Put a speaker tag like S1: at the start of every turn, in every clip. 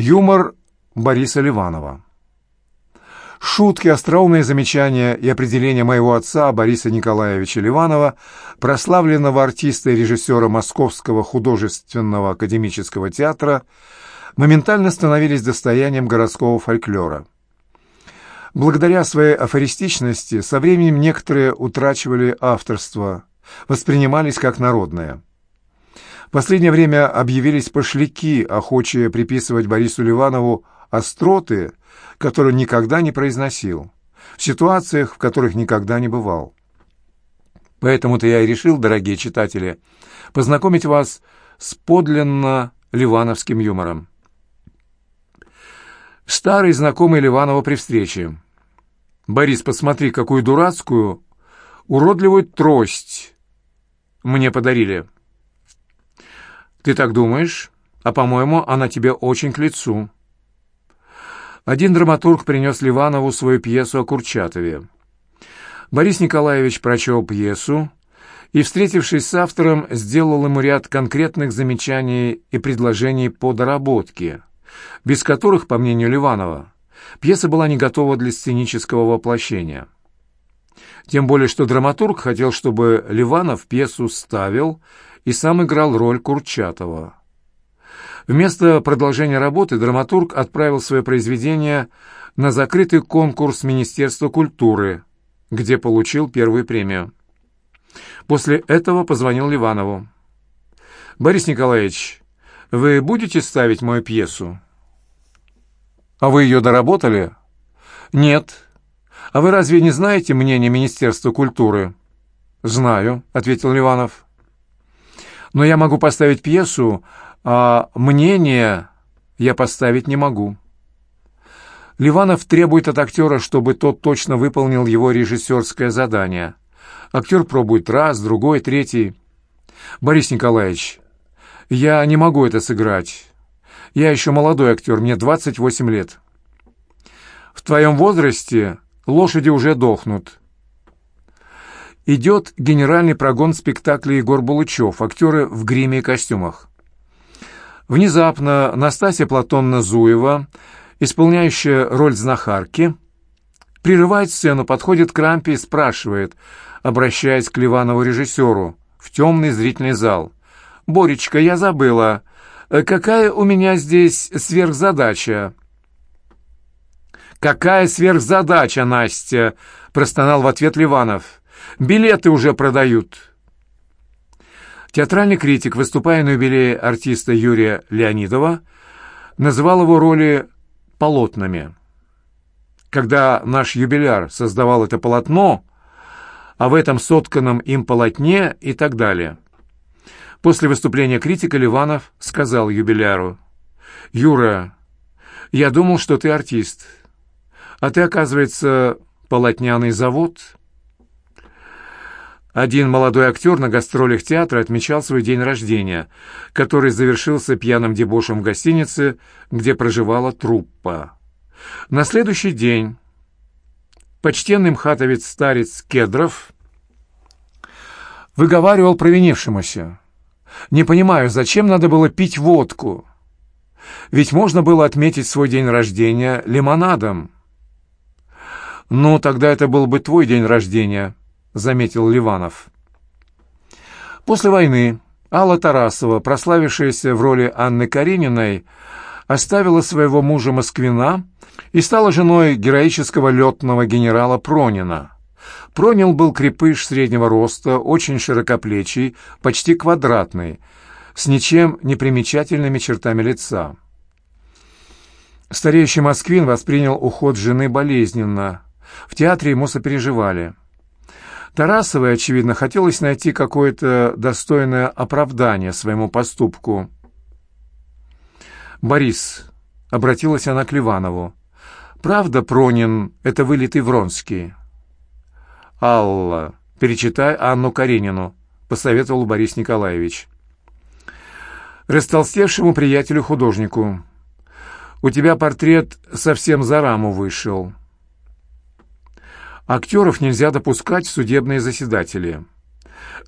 S1: Юмор Бориса Ливанова. Шутки, остроумные замечания и определения моего отца Бориса Николаевича Ливанова, прославленного артиста и режиссера Московского художественного академического театра, моментально становились достоянием городского фольклора. Благодаря своей афористичности со временем некоторые утрачивали авторство, воспринимались как народное. В последнее время объявились пошляки, охочие приписывать Борису Ливанову остроты, которые никогда не произносил, в ситуациях, в которых никогда не бывал. Поэтому-то я и решил, дорогие читатели, познакомить вас с подлинно ливановским юмором. Старый знакомый Ливанова при встрече. «Борис, посмотри, какую дурацкую, уродливую трость мне подарили». «Ты так думаешь? А, по-моему, она тебе очень к лицу». Один драматург принес Ливанову свою пьесу о Курчатове. Борис Николаевич прочел пьесу и, встретившись с автором, сделал ему ряд конкретных замечаний и предложений по доработке, без которых, по мнению Ливанова, пьеса была не готова для сценического воплощения. Тем более, что драматург хотел, чтобы Ливанов пьесу ставил и сам играл роль Курчатова. Вместо продолжения работы драматург отправил свое произведение на закрытый конкурс Министерства культуры, где получил первую премию. После этого позвонил Ливанову. «Борис Николаевич, вы будете ставить мою пьесу?» «А вы ее доработали?» «Нет. А вы разве не знаете мнение Министерства культуры?» «Знаю», — ответил Ливанов. «Но я могу поставить пьесу, а мнение я поставить не могу. Ливанов требует от актера, чтобы тот точно выполнил его режиссерское задание. Актер пробует раз, другой, третий. «Борис Николаевич, я не могу это сыграть. Я еще молодой актер, мне 28 лет. В твоем возрасте лошади уже дохнут». Идет генеральный прогон спектакля Егор Булычев, актеры в гриме и костюмах. Внезапно Настасья Платонна Зуева, исполняющая роль знахарки, прерывает сцену, подходит к рампе и спрашивает, обращаясь к Ливанову режиссеру, в темный зрительный зал. «Боречка, я забыла. Какая у меня здесь сверхзадача?» «Какая сверхзадача, Настя?» — простонал в ответ Ливанов. «Билеты уже продают». Театральный критик, выступая на юбилее артиста Юрия Леонидова, называл его роли полотнами. Когда наш юбиляр создавал это полотно, а в этом сотканном им полотне и так далее. После выступления критика Ливанов сказал юбиляру, «Юра, я думал, что ты артист, а ты, оказывается, полотняный завод». Один молодой актер на гастролях театра отмечал свой день рождения, который завершился пьяным дебошем в гостинице, где проживала труппа. На следующий день почтенный мхатовец-старец Кедров выговаривал провинившемуся. «Не понимаю, зачем надо было пить водку? Ведь можно было отметить свой день рождения лимонадом». «Ну, тогда это был бы твой день рождения», — заметил Ливанов. После войны Алла Тарасова, прославившаяся в роли Анны Карениной, оставила своего мужа Москвина и стала женой героического летного генерала Пронина. Пронил был крепыш среднего роста, очень широкоплечий, почти квадратный, с ничем не примечательными чертами лица. Стареющий Москвин воспринял уход жены болезненно. В театре ему сопереживали. Тарасовой, очевидно, хотелось найти какое-то достойное оправдание своему поступку. «Борис», — обратилась она к Ливанову, — «правда, Пронин — это вылитый Вронский?» «Алла, перечитай Анну Каренину», — посоветовал Борис Николаевич. «Растолстевшему приятелю-художнику. У тебя портрет совсем за раму вышел». Актеров нельзя допускать в судебные заседатели.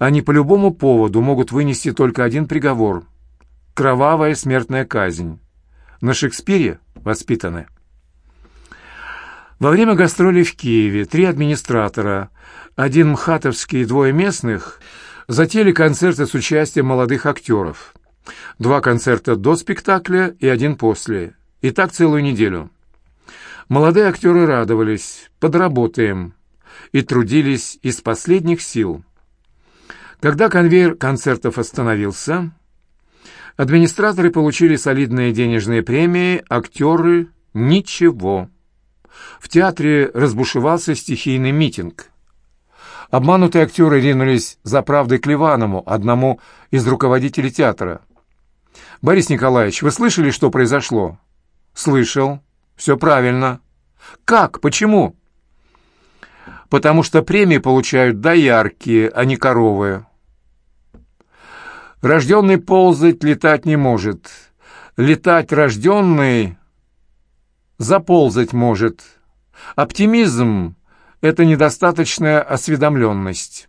S1: Они по любому поводу могут вынести только один приговор – кровавая смертная казнь. На Шекспире воспитаны. Во время гастролей в Киеве три администратора, один мхатовский и двое местных, затеяли концерты с участием молодых актеров. Два концерта до спектакля и один после. И так целую неделю. Молодые актеры радовались, подработаем, и трудились из последних сил. Когда конвейер концертов остановился, администраторы получили солидные денежные премии, актеры — ничего. В театре разбушевался стихийный митинг. Обманутые актеры ринулись за правдой к Ливанову, одному из руководителей театра. «Борис Николаевич, вы слышали, что произошло?» «Слышал. Все правильно». «Как? Почему?» «Потому что премии получают доярки, а не коровы». «Рожденный ползать, летать не может. Летать рожденный заползать может. Оптимизм — это недостаточная осведомленность».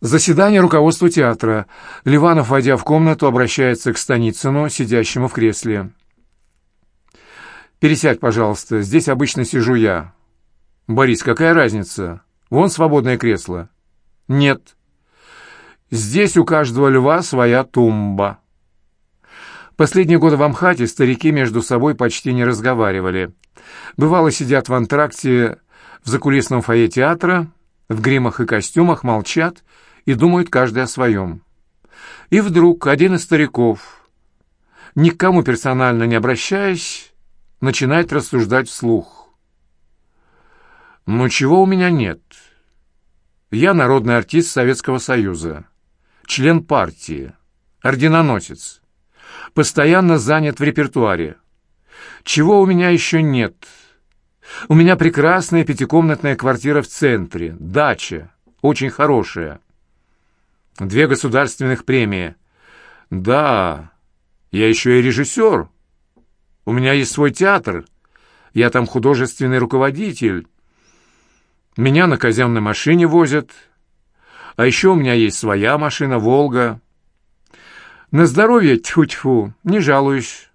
S1: Заседание руководства театра. Ливанов, войдя в комнату, обращается к Станицыну, сидящему в кресле. «Пересядь, пожалуйста, здесь обычно сижу я». «Борис, какая разница? Вон свободное кресло». «Нет. Здесь у каждого льва своя тумба». Последние годы в Амхате старики между собой почти не разговаривали. Бывало, сидят в антракте в закулисном фойе театра, в гримах и костюмах, молчат и думают каждый о своем. И вдруг один из стариков, ни к кому персонально не обращаясь, начинает рассуждать вслух. «Ну чего у меня нет? Я народный артист Советского Союза, член партии, орденоносец, постоянно занят в репертуаре. Чего у меня еще нет?» У меня прекрасная пятикомнатная квартира в центре, дача, очень хорошая. Две государственных премии. Да, я еще и режиссер. У меня есть свой театр. Я там художественный руководитель. Меня на казенной машине возят. А еще у меня есть своя машина «Волга». На здоровье, тьфу-тьфу, не жалуюсь.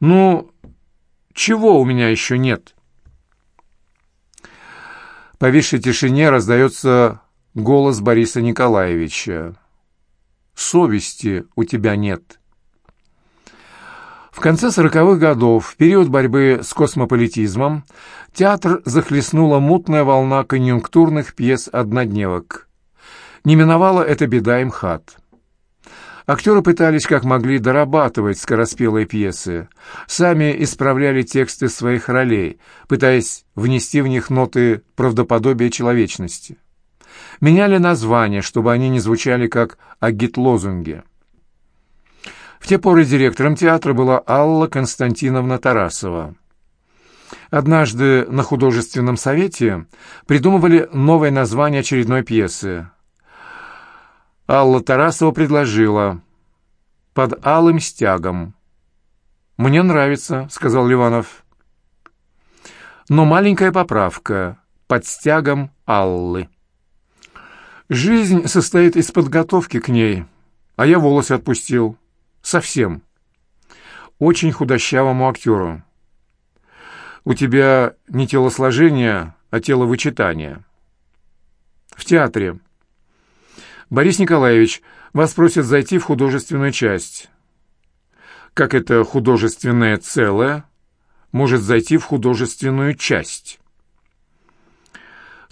S1: Ну, чего у меня еще нет?» В повисшей тишине раздается голос Бориса Николаевича. «Совести у тебя нет». В конце сороковых годов, в период борьбы с космополитизмом, театр захлестнула мутная волна конъюнктурных пьес-однодневок. Не миновала эта беда МХАТ. Актеры пытались как могли дорабатывать скороспелые пьесы, сами исправляли тексты своих ролей, пытаясь внести в них ноты правдоподобия человечности меняли названия, чтобы они не звучали как агит-лозунги. В те поры директором театра была Алла Константиновна Тарасова. Однажды на художественном совете придумывали новое название очередной пьесы. Алла Тарасова предложила «Под алым стягом». «Мне нравится», — сказал Ливанов. «Но маленькая поправка под стягом Аллы». Жизнь состоит из подготовки к ней, а я волосы отпустил. Совсем. Очень худощавому актеру. У тебя не телосложение, а теловычитание. В театре. Борис Николаевич, вас просят зайти в художественную часть. Как это художественное целое может зайти в художественную часть?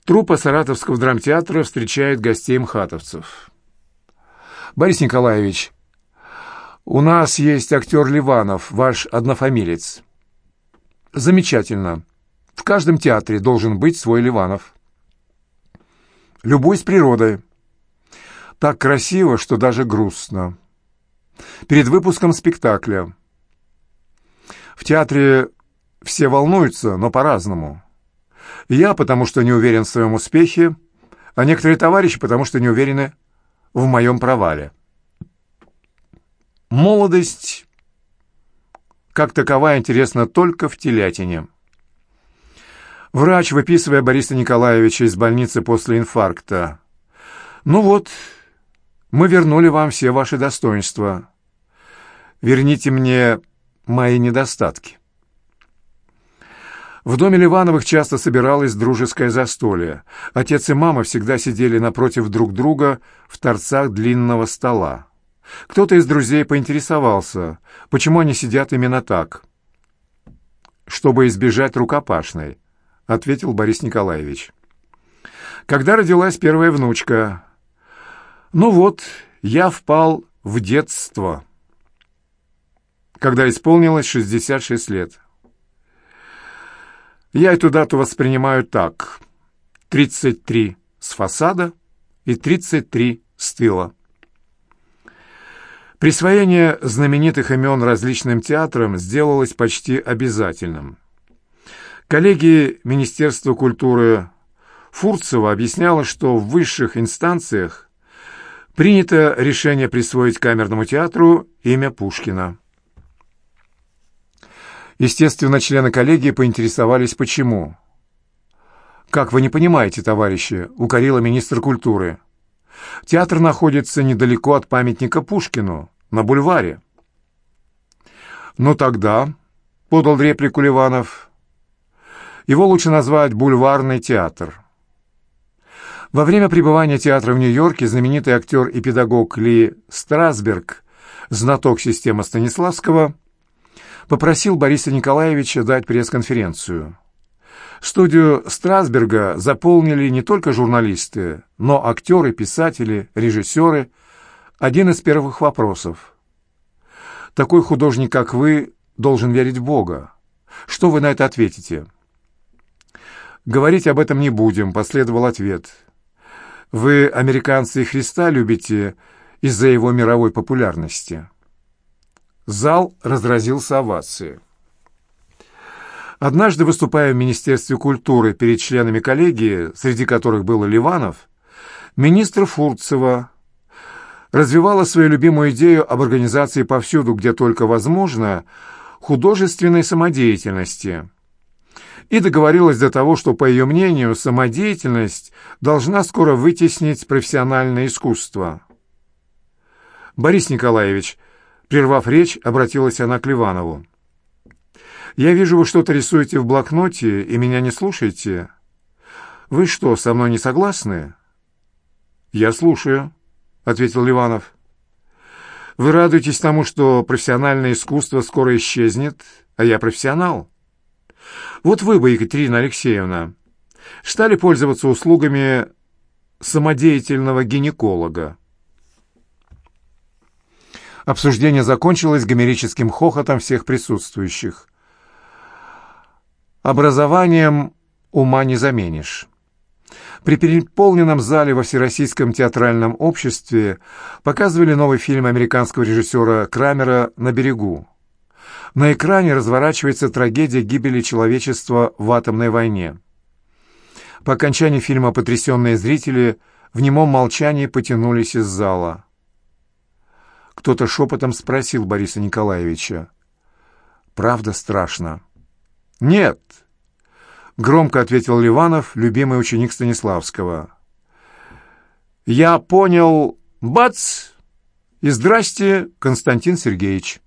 S1: Труппа Саратовского драмтеатра встречает гостей мхатовцев. «Борис Николаевич, у нас есть актер Ливанов, ваш однофамилец». «Замечательно. В каждом театре должен быть свой Ливанов». «Любой с природой. Так красиво, что даже грустно. Перед выпуском спектакля. В театре все волнуются, но по-разному». Я, потому что не уверен в своем успехе, а некоторые товарищи, потому что не уверены в моем провале. Молодость, как таковая, интересна только в телятине. Врач, выписывая Бориса Николаевича из больницы после инфаркта. «Ну вот, мы вернули вам все ваши достоинства. Верните мне мои недостатки. В доме Ливановых часто собиралось дружеское застолье. Отец и мама всегда сидели напротив друг друга в торцах длинного стола. Кто-то из друзей поинтересовался, почему они сидят именно так. «Чтобы избежать рукопашной», — ответил Борис Николаевич. «Когда родилась первая внучка?» «Ну вот, я впал в детство» когда исполнилось 66 лет. Я эту дату воспринимаю так. 33 с фасада и 33 с тыла. Присвоение знаменитых имен различным театрам сделалось почти обязательным. Коллеги Министерства культуры Фурцева объясняла, что в высших инстанциях принято решение присвоить камерному театру имя Пушкина. Естественно, члены коллегии поинтересовались, почему. «Как вы не понимаете, товарищи?» — укорила министр культуры. «Театр находится недалеко от памятника Пушкину, на бульваре». «Ну тогда», — подал реплику Ливанов, — «его лучше назвать бульварный театр». Во время пребывания театра в Нью-Йорке знаменитый актер и педагог Ли Страсберг, знаток системы Станиславского, попросил Бориса Николаевича дать пресс-конференцию. Студию Страсберга заполнили не только журналисты, но актеры, писатели, режиссеры. Один из первых вопросов. «Такой художник, как вы, должен верить в Бога. Что вы на это ответите?» «Говорить об этом не будем», — последовал ответ. «Вы, американцы, Христа любите из-за его мировой популярности». Зал разразился овацией. Однажды, выступая в Министерстве культуры перед членами коллегии, среди которых был Ливанов, министр Фурцева развивала свою любимую идею об организации повсюду, где только возможно, художественной самодеятельности. И договорилась до того, что, по ее мнению, самодеятельность должна скоро вытеснить профессиональное искусство. «Борис Николаевич», Прервав речь, обратилась она к Ливанову. «Я вижу, вы что-то рисуете в блокноте и меня не слушаете. Вы что, со мной не согласны?» «Я слушаю», — ответил Ливанов. «Вы радуетесь тому, что профессиональное искусство скоро исчезнет, а я профессионал. Вот вы бы, Екатерина Алексеевна, стали пользоваться услугами самодеятельного гинеколога. Обсуждение закончилось гомерическим хохотом всех присутствующих. Образованием ума не заменишь. При переполненном зале во Всероссийском театральном обществе показывали новый фильм американского режиссера Крамера «На берегу». На экране разворачивается трагедия гибели человечества в атомной войне. По окончании фильма потрясенные зрители в немом молчании потянулись из зала. Кто-то шепотом спросил Бориса Николаевича. «Правда страшно?» «Нет!» — громко ответил Ливанов, любимый ученик Станиславского. «Я понял... Бац! И здрасте, Константин Сергеевич!»